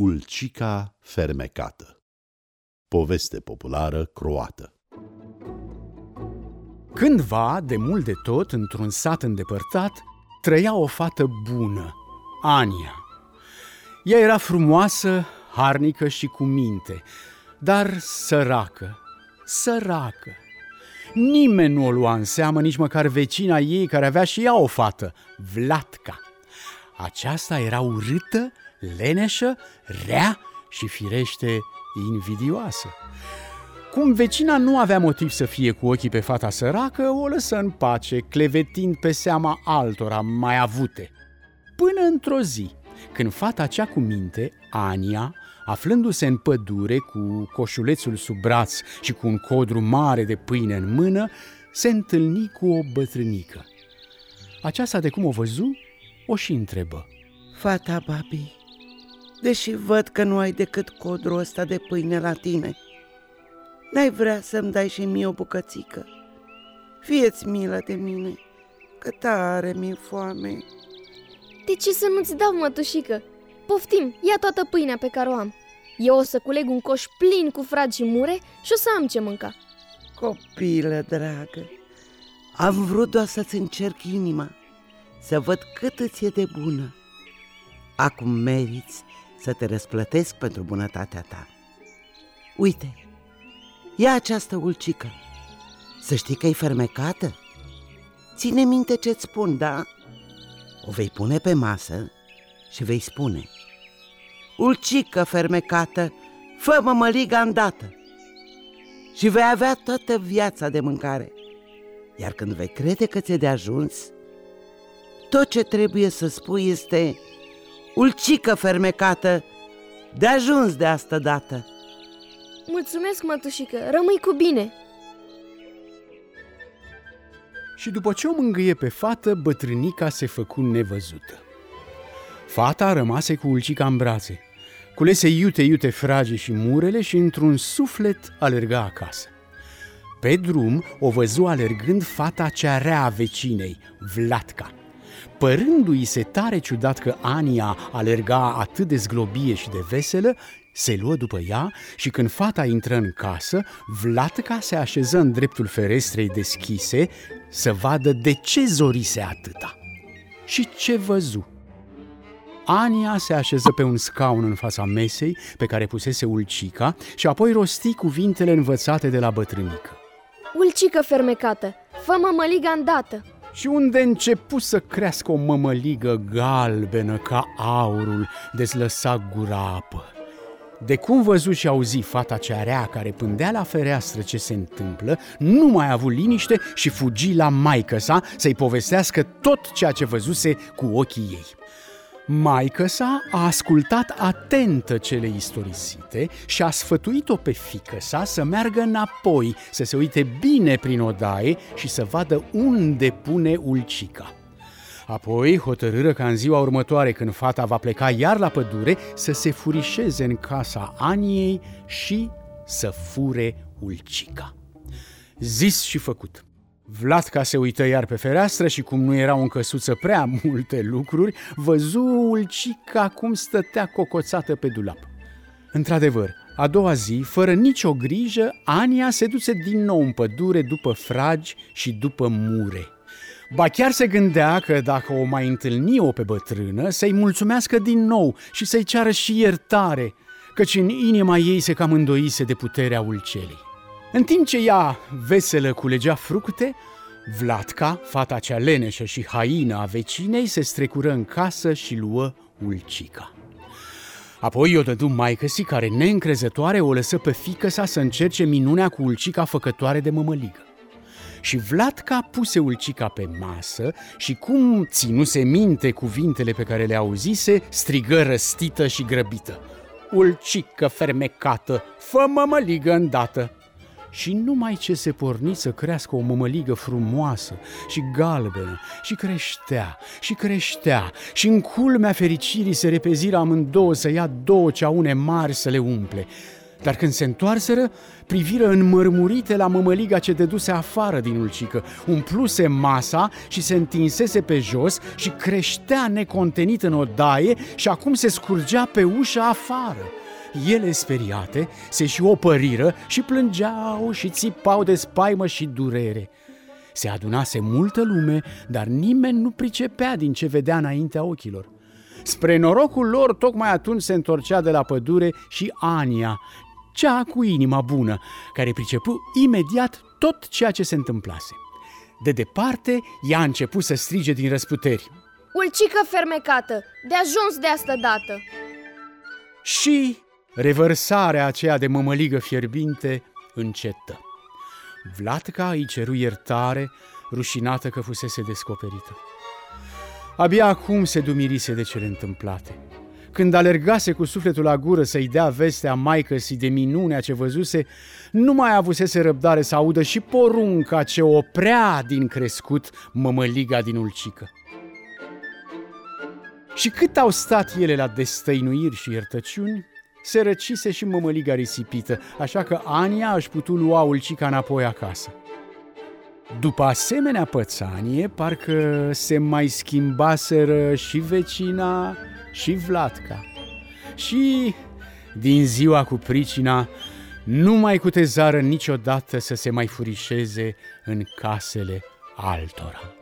Ulcica fermecată Poveste populară croată Cândva, de mult de tot, într-un sat îndepărtat, trăia o fată bună, Ania. Ea era frumoasă, harnică și cu minte, dar săracă, săracă. Nimeni nu o lua în seamă, nici măcar vecina ei care avea și ea o fată, Vlatca. Aceasta era urâtă, leneșă, rea și firește invidioasă. Cum vecina nu avea motiv să fie cu ochii pe fata săracă, o lăsă în pace, clevetind pe seama altora mai avute. Până într-o zi, când fata cea cu minte, Ania, aflându-se în pădure cu coșulețul sub braț și cu un codru mare de pâine în mână, se întâlni cu o bătrânică. Aceasta, de cum o văzu, o și întrebă. Fata, babi, deși văd că nu ai decât codrul ăsta de pâine la tine, n-ai vrea să-mi dai și mie o bucățică? Fieți milă de mine, că tare mi-e foame. De ce să nu-ți dau, mătușică? Poftim, ia toată pâinea pe care o am. Eu o să culeg un coș plin cu fragi și mure și o să am ce mânca. Copilă dragă, am vrut doar să-ți încerc inima, să văd cât îți e de bună. Acum meriți să te răsplătesc pentru bunătatea ta. Uite, ia această ulcică. Să știi că e fermecată. Ține minte ce-ți spun, da? O vei pune pe masă și vei spune Ulcică fermecată, fă mămăliga îndată și vei avea toată viața de mâncare. Iar când vei crede că ți-e de ajuns, tot ce trebuie să spui este Ulcică fermecată, de ajuns de asta dată. Mulțumesc, mătușică, rămâi cu bine! Și după ce o mângâie pe fată, bătrânica se făcu nevăzută. Fata rămase cu ulcica în brațe, culese iute iute frage și murele și într-un suflet alerga acasă. Pe drum o văzu alergând fata cea rea a vecinei, Vlatca. Părându-i se tare ciudat că Ania alerga atât de zglobie și de veselă, se luă după ea și când fata intră în casă, Vlatca se așeză în dreptul ferestrei deschise să vadă de ce zorise atâta. Și ce văzu? Ania se așeză pe un scaun în fața mesei pe care pusese Ulcica și apoi rosti cuvintele învățate de la bătrânică. Ulcică fermecată, fă mămăliga îndată! Și unde începu să crească o mămăligă galbenă ca aurul, dezlăsa gura apă. De cum văzu și auzi fata cea rea care pândea la fereastră ce se întâmplă, nu mai a avut liniște și fugi la maică sa să-i povestească tot ceea ce văzuse cu ochii ei. Maică sa a ascultat atentă cele istorisite și a sfătuit-o pe fică sa să meargă înapoi, să se uite bine prin odaie și să vadă unde pune ulcica. Apoi hotărâră ca în ziua următoare, când fata va pleca iar la pădure, să se furișeze în casa Aniei și să fure ulcica. Zis și făcut. Vlatca se uită iar pe fereastră și cum nu erau în căsuță prea multe lucruri, văzu ulcica cum stătea cocoțată pe dulap. Într-adevăr, a doua zi, fără nicio grijă, Ania se duce din nou în pădure după fragi și după mure. Ba chiar se gândea că dacă o mai întâlni-o pe bătrână, să-i mulțumească din nou și să-i ceară și iertare, căci în inima ei se cam îndoise de puterea ulcelei. În timp ce ea, veselă, culegea fructe, Vlatca, fata cea leneșă și haină a vecinei, se strecură în casă și luă ulcica. Apoi o dădu maică si care, neîncrezătoare, o lăsă pe fică sa să încerce minunea cu ulcica făcătoare de mămăligă. Și Vlatca puse ulcica pe masă și cum ținuse minte cuvintele pe care le auzise, strigă răstită și grăbită. Ulcică fermecată, fă mămăligă îndată! Și numai ce se porni să crească o mămăligă frumoasă și galbenă și creștea și creștea și în culmea fericirii se repeziră amândouă să ia două ceaune mari să le umple. Dar când se întoarseră, priviră înmărmurite la mămăliga ce deduse afară din ulcică, umpluse masa și se întinsese pe jos și creștea necontenit în odaie și acum se scurgea pe ușă afară. Ele, speriate, se și opăriră și plângeau și țipau de spaimă și durere. Se adunase multă lume, dar nimeni nu pricepea din ce vedea înaintea ochilor. Spre norocul lor, tocmai atunci se întorcea de la pădure și Ania, cea cu inima bună, care pricepu imediat tot ceea ce se întâmplase. De departe, ea a început să strige din răsputeri. Ulcică fermecată, de ajuns de asta dată! Și revărsarea aceea de mămăligă fierbinte încetă. Vlatca îi ceru iertare, rușinată că fusese descoperită. Abia acum se dumirise de cele întâmplate. Când alergase cu sufletul la gură să-i dea vestea maicăsii de minunea ce văzuse, nu mai avusese răbdare să audă și porunca ce oprea din crescut mămăliga din ulcică. Și cât au stat ele la destăinuiri și iertăciuni, se răcise și mămăliga risipită, așa că Ania își putu lua ulcica înapoi acasă. După asemenea pățanie, parcă se mai schimbaseră și vecina și Vlatca. Și din ziua cu pricina nu mai cutezară niciodată să se mai furișeze în casele altora.